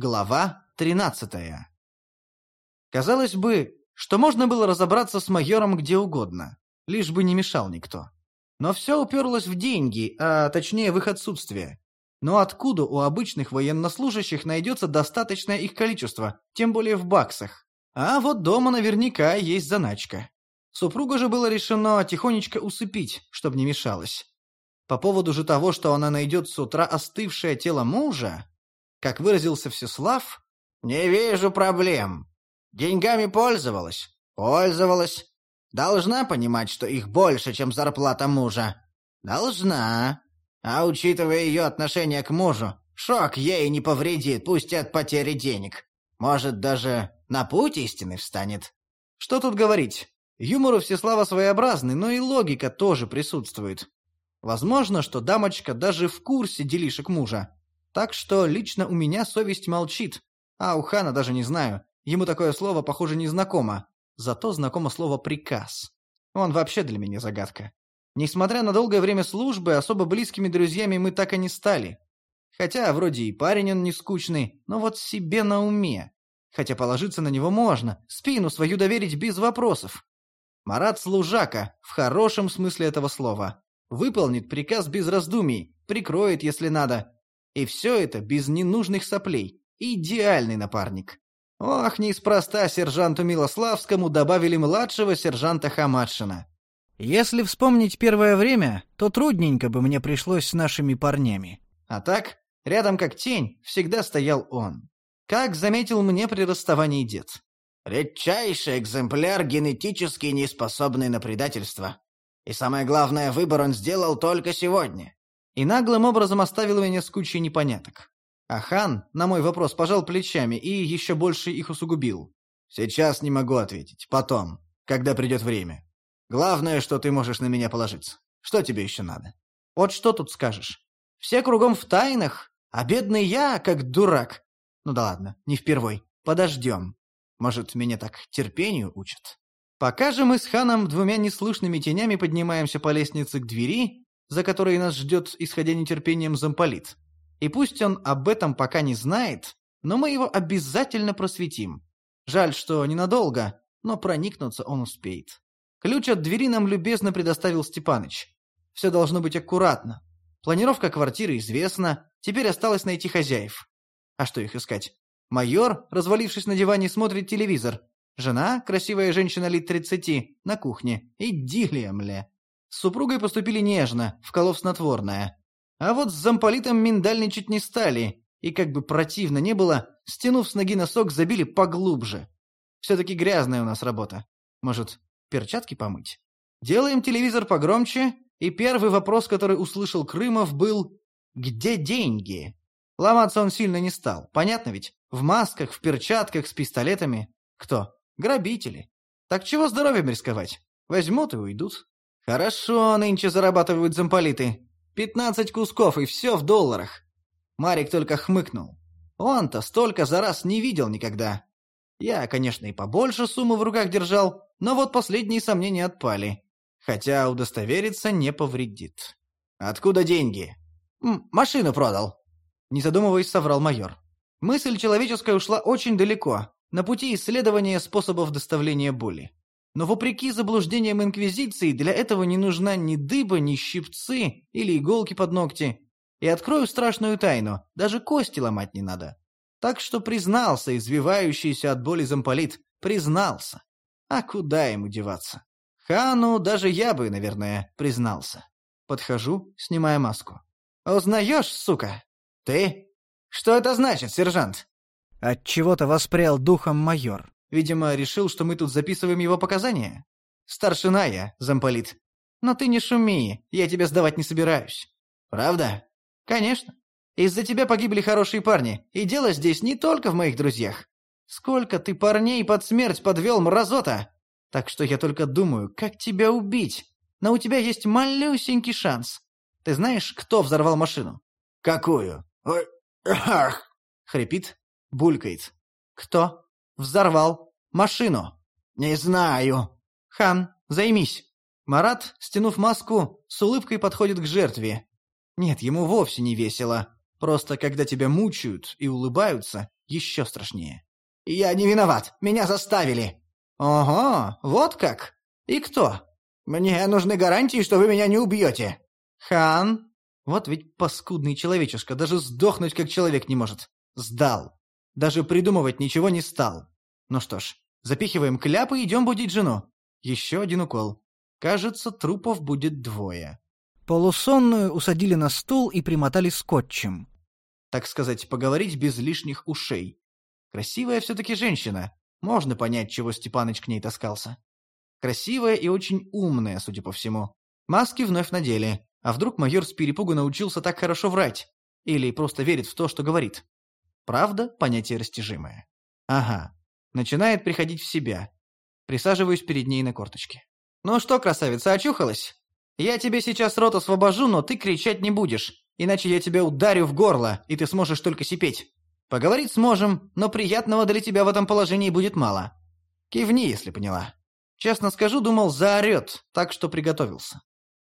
Глава 13. Казалось бы, что можно было разобраться с майором где угодно, лишь бы не мешал никто. Но все уперлось в деньги, а точнее в их отсутствие. Но откуда у обычных военнослужащих найдется достаточное их количество, тем более в баксах? А вот дома наверняка есть заначка. Супругу же было решено тихонечко усыпить, чтобы не мешалось. По поводу же того, что она найдет с утра остывшее тело мужа, как выразился Всеслав, «Не вижу проблем. Деньгами пользовалась? Пользовалась. Должна понимать, что их больше, чем зарплата мужа? Должна. А учитывая ее отношение к мужу, шок ей не повредит, пусть и от потери денег. Может, даже на путь истины встанет. Что тут говорить? Юмор у Всеслава своеобразный, но и логика тоже присутствует. Возможно, что дамочка даже в курсе делишек мужа. Так что лично у меня совесть молчит. А у Хана даже не знаю. Ему такое слово, похоже, не знакомо. Зато знакомо слово «приказ». Он вообще для меня загадка. Несмотря на долгое время службы, особо близкими друзьями мы так и не стали. Хотя вроде и парень он не скучный, но вот себе на уме. Хотя положиться на него можно, спину свою доверить без вопросов. Марат служака, в хорошем смысле этого слова. Выполнит приказ без раздумий, прикроет, если надо. И все это без ненужных соплей. Идеальный напарник. Ох, неспроста сержанту Милославскому добавили младшего сержанта Хамадшина. Если вспомнить первое время, то трудненько бы мне пришлось с нашими парнями. А так, рядом как тень, всегда стоял он. Как заметил мне при расставании дед. Редчайший экземпляр, генетически неспособный на предательство. И самое главное, выбор он сделал только сегодня. И наглым образом оставил меня с кучей непоняток. А хан на мой вопрос пожал плечами и еще больше их усугубил. «Сейчас не могу ответить. Потом, когда придет время. Главное, что ты можешь на меня положиться. Что тебе еще надо? Вот что тут скажешь? Все кругом в тайнах, а бедный я, как дурак. Ну да ладно, не впервой. Подождем. Может, меня так терпению учат? Пока же мы с ханом двумя неслышными тенями поднимаемся по лестнице к двери, за которой нас ждет, исходя нетерпением, замполит. И пусть он об этом пока не знает, но мы его обязательно просветим. Жаль, что ненадолго, но проникнуться он успеет. Ключ от двери нам любезно предоставил Степаныч. Все должно быть аккуратно. Планировка квартиры известна, теперь осталось найти хозяев. А что их искать? Майор, развалившись на диване, смотрит телевизор. Жена, красивая женщина лет тридцати, на кухне. Идиллия, мля. С супругой поступили нежно, вколов снотворное. А вот с замполитом миндальничать не стали, и как бы противно не было, стянув с ноги носок, забили поглубже. Все-таки грязная у нас работа. Может, перчатки помыть. Делаем телевизор погромче, и первый вопрос, который услышал Крымов, был «Где деньги?». Ломаться он сильно не стал, понятно ведь? В масках, в перчатках, с пистолетами. Кто? Грабители. Так чего здоровьем рисковать? Возьмут и уйдут. Хорошо нынче зарабатывают замполиты. Пятнадцать кусков, и все в долларах. Марик только хмыкнул. Он-то столько за раз не видел никогда. Я, конечно, и побольше суммы в руках держал, но вот последние сомнения отпали. Хотя удостовериться не повредит. «Откуда деньги?» М «Машину продал», — не задумываясь, соврал майор. Мысль человеческая ушла очень далеко, на пути исследования способов доставления боли. Но вопреки заблуждениям Инквизиции, для этого не нужна ни дыба, ни щипцы или иголки под ногти. И открою страшную тайну, даже кости ломать не надо. Так что признался извивающийся от боли замполит, признался. А куда ему деваться? Хану даже я бы, наверное, признался. Подхожу, снимая маску. «Узнаешь, сука? Ты? Что это значит, сержант?» От чего то воспрял духом майор. Видимо, решил, что мы тут записываем его показания. Старшина я, замполит. Но ты не шуми, я тебя сдавать не собираюсь. Правда? Конечно. Из-за тебя погибли хорошие парни, и дело здесь не только в моих друзьях. Сколько ты парней под смерть подвел, мразота! Так что я только думаю, как тебя убить. Но у тебя есть малюсенький шанс. Ты знаешь, кто взорвал машину? Какую? Ой, ах! Хрипит, булькает. Кто? Взорвал машину. Не знаю. Хан, займись. Марат, стянув маску, с улыбкой подходит к жертве. Нет, ему вовсе не весело. Просто когда тебя мучают и улыбаются, еще страшнее. «Я не виноват! Меня заставили!» «Ого, вот как? И кто?» «Мне нужны гарантии, что вы меня не убьете!» «Хан!» Вот ведь паскудный человечишка, даже сдохнуть как человек не может. Сдал. Даже придумывать ничего не стал. Ну что ж, запихиваем кляп и идем будить жену. Еще один укол. Кажется, трупов будет двое. Полусонную усадили на стул и примотали скотчем. Так сказать, поговорить без лишних ушей. Красивая все-таки женщина. Можно понять, чего Степаныч к ней таскался. Красивая и очень умная, судя по всему. Маски вновь надели. А вдруг майор с перепугу научился так хорошо врать? Или просто верит в то, что говорит? Правда – понятие растяжимое. Ага. Начинает приходить в себя. Присаживаюсь перед ней на корточке. «Ну что, красавица, очухалась? Я тебе сейчас рот освобожу, но ты кричать не будешь, иначе я тебя ударю в горло, и ты сможешь только сипеть. Поговорить сможем, но приятного для тебя в этом положении будет мало. Кивни, если поняла. Честно скажу, думал, заорет, так что приготовился.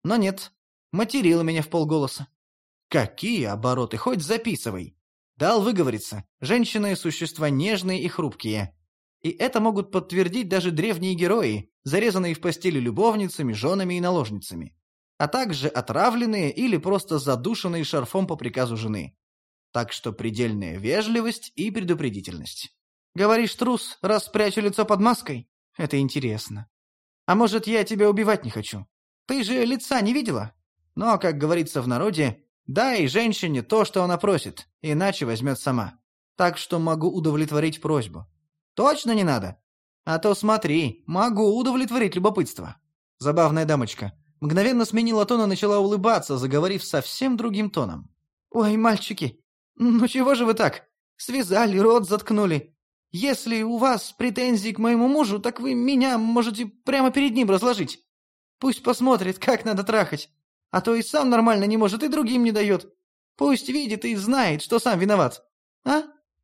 Но нет, материла меня в полголоса. Какие обороты, хоть записывай. Дал выговориться. Женщины – существа нежные и хрупкие. И это могут подтвердить даже древние герои, зарезанные в постели любовницами, женами и наложницами. А также отравленные или просто задушенные шарфом по приказу жены. Так что предельная вежливость и предупредительность. Говоришь, трус, раз спрячу лицо под маской? Это интересно. А может, я тебя убивать не хочу? Ты же лица не видела? Но, как говорится в народе, дай женщине то, что она просит, иначе возьмет сама. Так что могу удовлетворить просьбу. Точно не надо? А то смотри, могу удовлетворить любопытство. Забавная дамочка. Мгновенно сменила тон и начала улыбаться, заговорив совсем другим тоном. «Ой, мальчики, ну чего же вы так? Связали, рот заткнули. Если у вас претензии к моему мужу, так вы меня можете прямо перед ним разложить. Пусть посмотрит, как надо трахать. А то и сам нормально не может, и другим не дает. Пусть видит и знает, что сам виноват. А?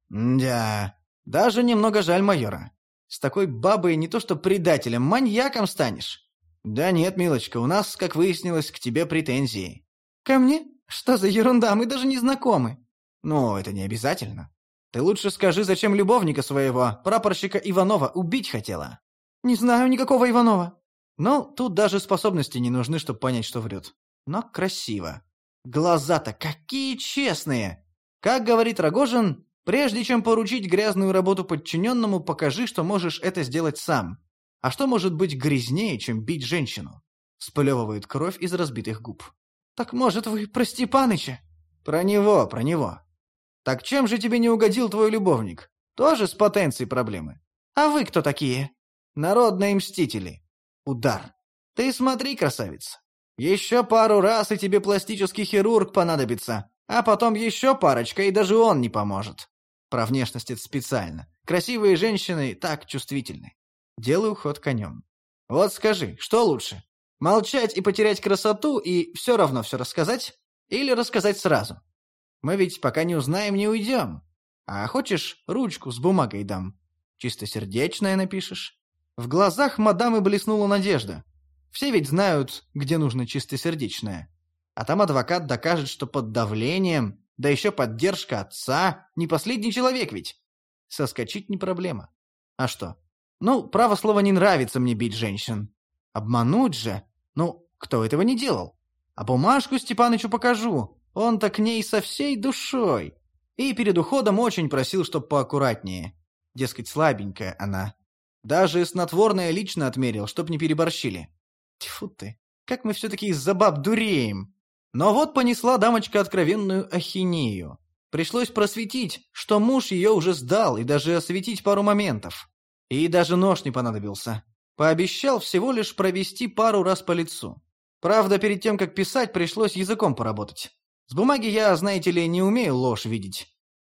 Да, даже немного жаль майора. С такой бабой не то что предателем, маньяком станешь. Да нет, милочка, у нас, как выяснилось, к тебе претензии. Ко мне? Что за ерунда, мы даже не знакомы. Ну, это не обязательно. Ты лучше скажи, зачем любовника своего, прапорщика Иванова, убить хотела? Не знаю никакого Иванова. Ну, тут даже способности не нужны, чтобы понять, что врет но красиво. Глаза-то какие честные! Как говорит Рогожин, прежде чем поручить грязную работу подчиненному, покажи, что можешь это сделать сам. А что может быть грязнее, чем бить женщину? Сплевывает кровь из разбитых губ. Так может вы про Степаныча? Про него, про него. Так чем же тебе не угодил твой любовник? Тоже с потенцией проблемы. А вы кто такие? Народные мстители. Удар. Ты смотри, красавица. Еще пару раз, и тебе пластический хирург понадобится. А потом еще парочка, и даже он не поможет. Про внешность это специально. Красивые женщины так чувствительны. Делаю ход конем. Вот скажи, что лучше? Молчать и потерять красоту и все равно все рассказать? Или рассказать сразу? Мы ведь пока не узнаем, не уйдем. А хочешь, ручку с бумагой дам? Чистосердечное напишешь? В глазах мадамы блеснула надежда. Все ведь знают, где нужно чистосердечное. А там адвокат докажет, что под давлением, да еще поддержка отца, не последний человек ведь. Соскочить не проблема. А что? Ну, право слово, не нравится мне бить женщин. Обмануть же? Ну, кто этого не делал? А бумажку Степанычу покажу. Он-то к ней со всей душой. И перед уходом очень просил, чтоб поаккуратнее. Дескать, слабенькая она. Даже снотворное лично отмерил, чтоб не переборщили. Тьфу ты, как мы все-таки из-за баб дуреем. Но вот понесла дамочка откровенную ахинею. Пришлось просветить, что муж ее уже сдал, и даже осветить пару моментов. И даже нож не понадобился. Пообещал всего лишь провести пару раз по лицу. Правда, перед тем, как писать, пришлось языком поработать. С бумаги я, знаете ли, не умею ложь видеть.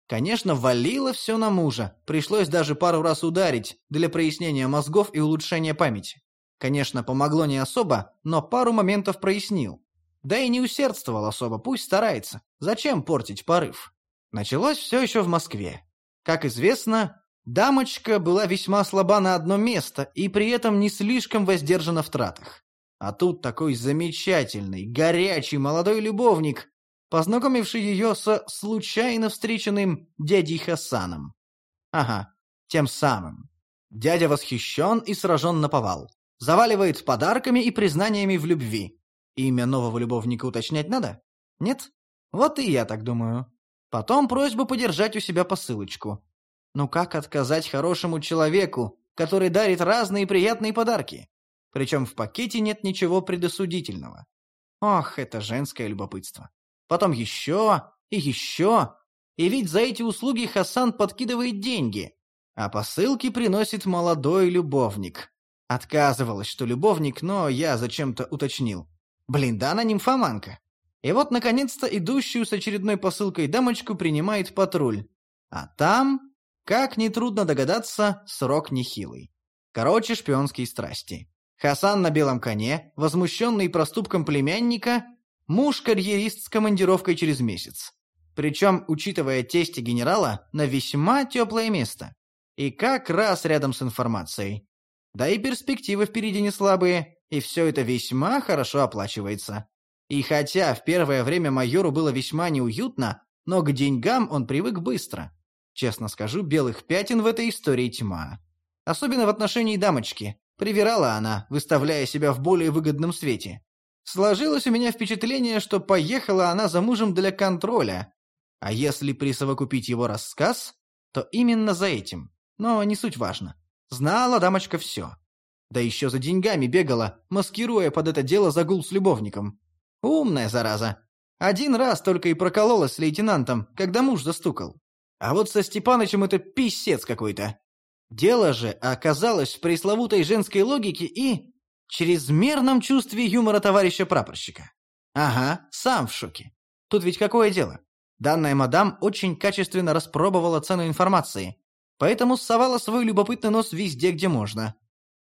Конечно, валило все на мужа. Пришлось даже пару раз ударить для прояснения мозгов и улучшения памяти. Конечно, помогло не особо, но пару моментов прояснил. Да и не усердствовал особо, пусть старается. Зачем портить порыв? Началось все еще в Москве. Как известно, дамочка была весьма слаба на одно место и при этом не слишком воздержана в тратах. А тут такой замечательный, горячий молодой любовник, познакомивший ее со случайно встреченным дядей Хасаном. Ага, тем самым. Дядя восхищен и сражен на повал. Заваливает подарками и признаниями в любви. Имя нового любовника уточнять надо? Нет? Вот и я так думаю. Потом просьбу подержать у себя посылочку. Ну как отказать хорошему человеку, который дарит разные приятные подарки? Причем в пакете нет ничего предосудительного. Ох, это женское любопытство. Потом еще и еще. И ведь за эти услуги Хасан подкидывает деньги. А посылки приносит молодой любовник. Отказывалась, что любовник, но я зачем-то уточнил. Блин, да она нимфоманка. И вот, наконец-то, идущую с очередной посылкой дамочку принимает патруль. А там, как нетрудно догадаться, срок нехилый. Короче, шпионские страсти. Хасан на белом коне, возмущенный проступком племянника, муж-карьерист с командировкой через месяц. Причем, учитывая тести генерала, на весьма теплое место. И как раз рядом с информацией. Да и перспективы впереди не слабые, и все это весьма хорошо оплачивается. И хотя в первое время майору было весьма неуютно, но к деньгам он привык быстро. Честно скажу, белых пятен в этой истории тьма. Особенно в отношении дамочки. Привирала она, выставляя себя в более выгодном свете. Сложилось у меня впечатление, что поехала она за мужем для контроля. А если присовокупить его рассказ, то именно за этим. Но не суть важно. Знала дамочка все. Да еще за деньгами бегала, маскируя под это дело загул с любовником. Умная зараза. Один раз только и прокололась с лейтенантом, когда муж застукал. А вот со Степанычем это писец какой-то. Дело же оказалось в пресловутой женской логике и чрезмерном чувстве юмора товарища прапорщика. Ага, сам в шоке. Тут ведь какое дело? Данная мадам очень качественно распробовала цену информации, поэтому ссовала свой любопытный нос везде, где можно.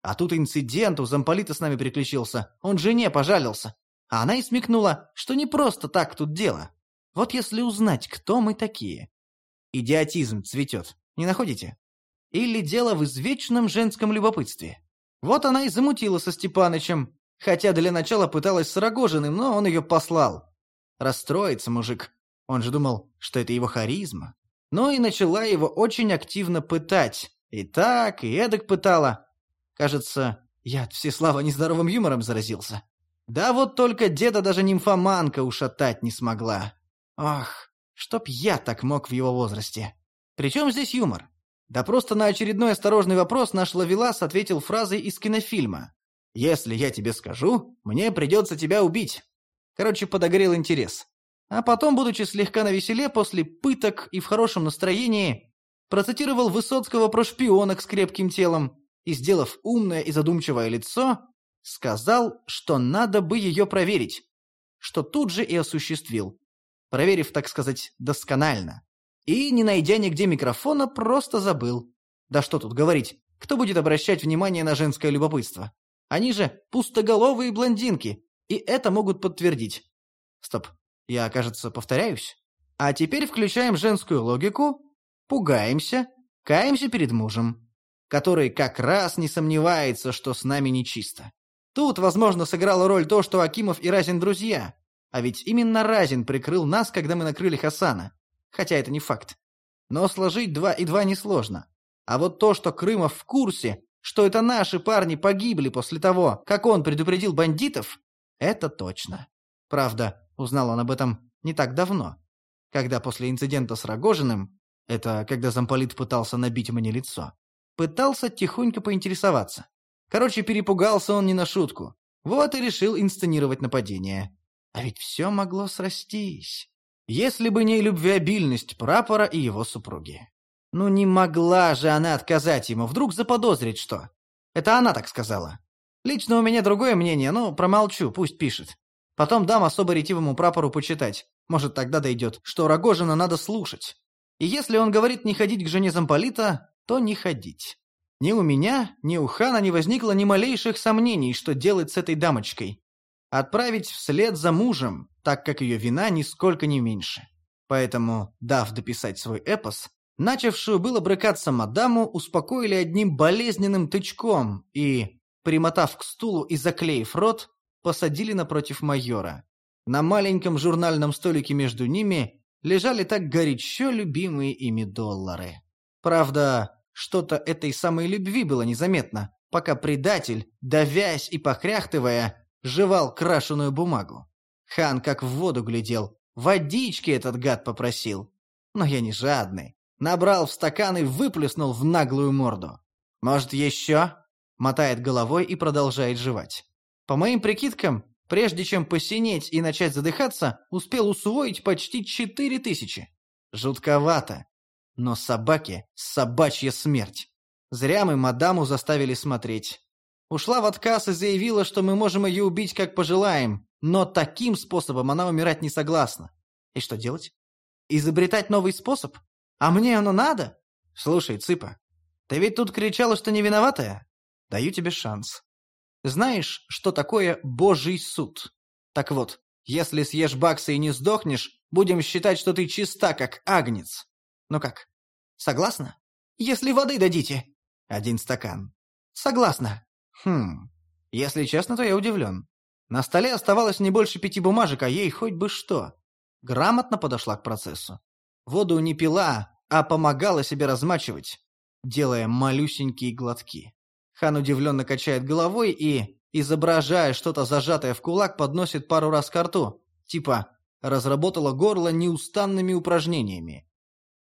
А тут инцидент у замполита с нами приключился, он жене пожалился. А она и смекнула, что не просто так тут дело. Вот если узнать, кто мы такие. Идиотизм цветет, не находите? Или дело в извечном женском любопытстве? Вот она и замутила со Степанычем, хотя для начала пыталась с Рогожиным, но он ее послал. Расстроится мужик. Он же думал, что это его харизма. Ну и начала его очень активно пытать. И так, и эдак пытала. Кажется, я от всеслава нездоровым юмором заразился. Да вот только деда даже нимфоманка ушатать не смогла. Ох, чтоб я так мог в его возрасте. Причем здесь юмор? Да просто на очередной осторожный вопрос наш Лавелас ответил фразой из кинофильма. «Если я тебе скажу, мне придется тебя убить». Короче, подогрел интерес. А потом, будучи слегка навеселе, после пыток и в хорошем настроении, процитировал Высоцкого про шпионок с крепким телом и, сделав умное и задумчивое лицо, сказал, что надо бы ее проверить, что тут же и осуществил, проверив, так сказать, досконально. И, не найдя нигде микрофона, просто забыл. Да что тут говорить, кто будет обращать внимание на женское любопытство? Они же пустоголовые блондинки, и это могут подтвердить. Стоп, я, кажется, повторяюсь. А теперь включаем женскую логику, пугаемся, каемся перед мужем, который как раз не сомневается, что с нами нечисто. Тут, возможно, сыграла роль то, что Акимов и Разин друзья. А ведь именно Разин прикрыл нас, когда мы накрыли Хасана хотя это не факт. Но сложить два и два несложно. А вот то, что Крымов в курсе, что это наши парни погибли после того, как он предупредил бандитов, это точно. Правда, узнал он об этом не так давно, когда после инцидента с Рогожиным, это когда замполит пытался набить мне лицо, пытался тихонько поинтересоваться. Короче, перепугался он не на шутку. Вот и решил инсценировать нападение. А ведь все могло срастись. Если бы не любвеобильность прапора и его супруги. Ну не могла же она отказать ему, вдруг заподозрить что. Это она так сказала. Лично у меня другое мнение, но промолчу, пусть пишет. Потом дам особо ретивому прапору почитать. Может, тогда дойдет, что Рогожина надо слушать. И если он говорит не ходить к жене замполита, то не ходить. Ни у меня, ни у хана не возникло ни малейших сомнений, что делать с этой дамочкой. Отправить вслед за мужем, так как ее вина нисколько не меньше. Поэтому, дав дописать свой эпос, начавшую было брыкаться мадаму, успокоили одним болезненным тычком и, примотав к стулу и заклеив рот, посадили напротив майора. На маленьком журнальном столике между ними лежали так горячо любимые ими доллары. Правда, что-то этой самой любви было незаметно, пока предатель, давясь и похряхтывая, жевал крашеную бумагу. Хан как в воду глядел, водички этот гад попросил. Но я не жадный. Набрал в стакан и выплеснул в наглую морду. «Может, еще?» Мотает головой и продолжает жевать. По моим прикидкам, прежде чем посинеть и начать задыхаться, успел усвоить почти четыре тысячи. Жутковато. Но собаке собачья смерть. Зря мы мадаму заставили смотреть. Ушла в отказ и заявила, что мы можем ее убить, как пожелаем, но таким способом она умирать не согласна. И что делать? Изобретать новый способ? А мне оно надо? Слушай, Цыпа, ты ведь тут кричала, что не виноватая? Даю тебе шанс. Знаешь, что такое Божий суд? Так вот, если съешь баксы и не сдохнешь, будем считать, что ты чиста, как агнец. Ну как, согласна? Если воды дадите. Один стакан. Согласна. Хм, если честно, то я удивлен. На столе оставалось не больше пяти бумажек, а ей хоть бы что. Грамотно подошла к процессу. Воду не пила, а помогала себе размачивать, делая малюсенькие глотки. Хан удивленно качает головой и, изображая что-то зажатое в кулак, подносит пару раз к рту. Типа «разработала горло неустанными упражнениями».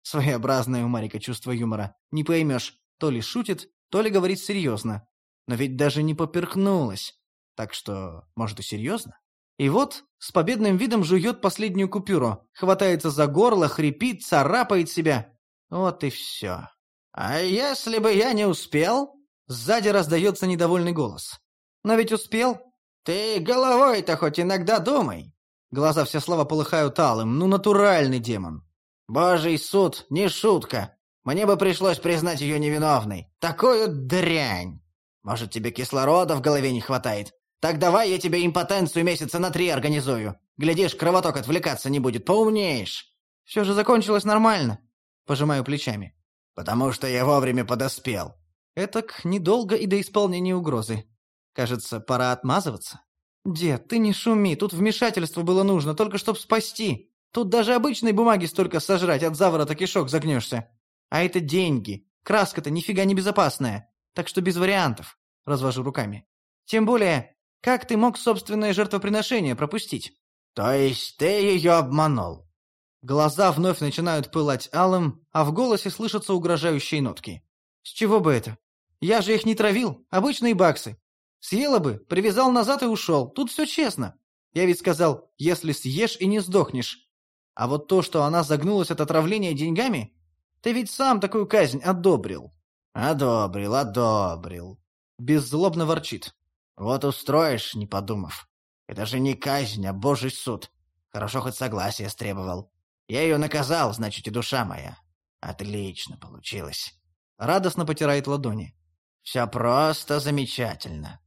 Своеобразное у Марика чувство юмора. Не поймешь, то ли шутит, то ли говорит серьезно. Но ведь даже не поперхнулась. Так что, может и серьезно? И вот, с победным видом жует последнюю купюру, хватается за горло, хрипит, царапает себя. Вот и все. «А если бы я не успел?» Сзади раздается недовольный голос. «Но ведь успел?» «Ты головой-то хоть иногда думай!» Глаза все слова полыхают алым, ну натуральный демон. «Божий суд, не шутка. Мне бы пришлось признать ее невиновной. Такую дрянь! Может, тебе кислорода в голове не хватает? Так давай я тебе импотенцию месяца на три организую. Глядишь, кровоток отвлекаться не будет, поумнеешь. Все же закончилось нормально. Пожимаю плечами. Потому что я вовремя подоспел. Этак недолго и до исполнения угрозы. Кажется, пора отмазываться. Дед, ты не шуми, тут вмешательство было нужно, только чтоб спасти. Тут даже обычной бумаги столько сожрать, от заворота кишок загнешься. А это деньги. Краска-то нифига не безопасная. Так что без вариантов. Развожу руками. Тем более, как ты мог собственное жертвоприношение пропустить? То есть ты ее обманул? Глаза вновь начинают пылать алым, а в голосе слышатся угрожающие нотки. С чего бы это? Я же их не травил, обычные баксы. Съела бы, привязал назад и ушел. Тут все честно. Я ведь сказал, если съешь и не сдохнешь. А вот то, что она загнулась от отравления деньгами, ты ведь сам такую казнь одобрил. Одобрил, одобрил. Беззлобно ворчит. Вот устроишь, не подумав. Это же не казнь, а божий суд. Хорошо хоть согласие стребовал. Я ее наказал, значит, и душа моя. Отлично получилось. Радостно потирает ладони. Все просто замечательно.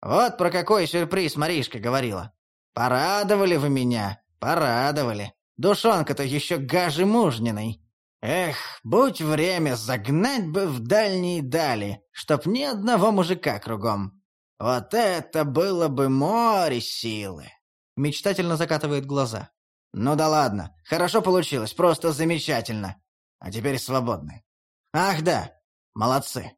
Вот про какой сюрприз Маришка говорила. Порадовали вы меня, порадовали. Душонка-то еще гаже мужниной. Эх, будь время, загнать бы в дальние дали, чтоб ни одного мужика кругом. Вот это было бы море силы. Мечтательно закатывает глаза. Ну да ладно, хорошо получилось, просто замечательно. А теперь свободны. Ах да, молодцы.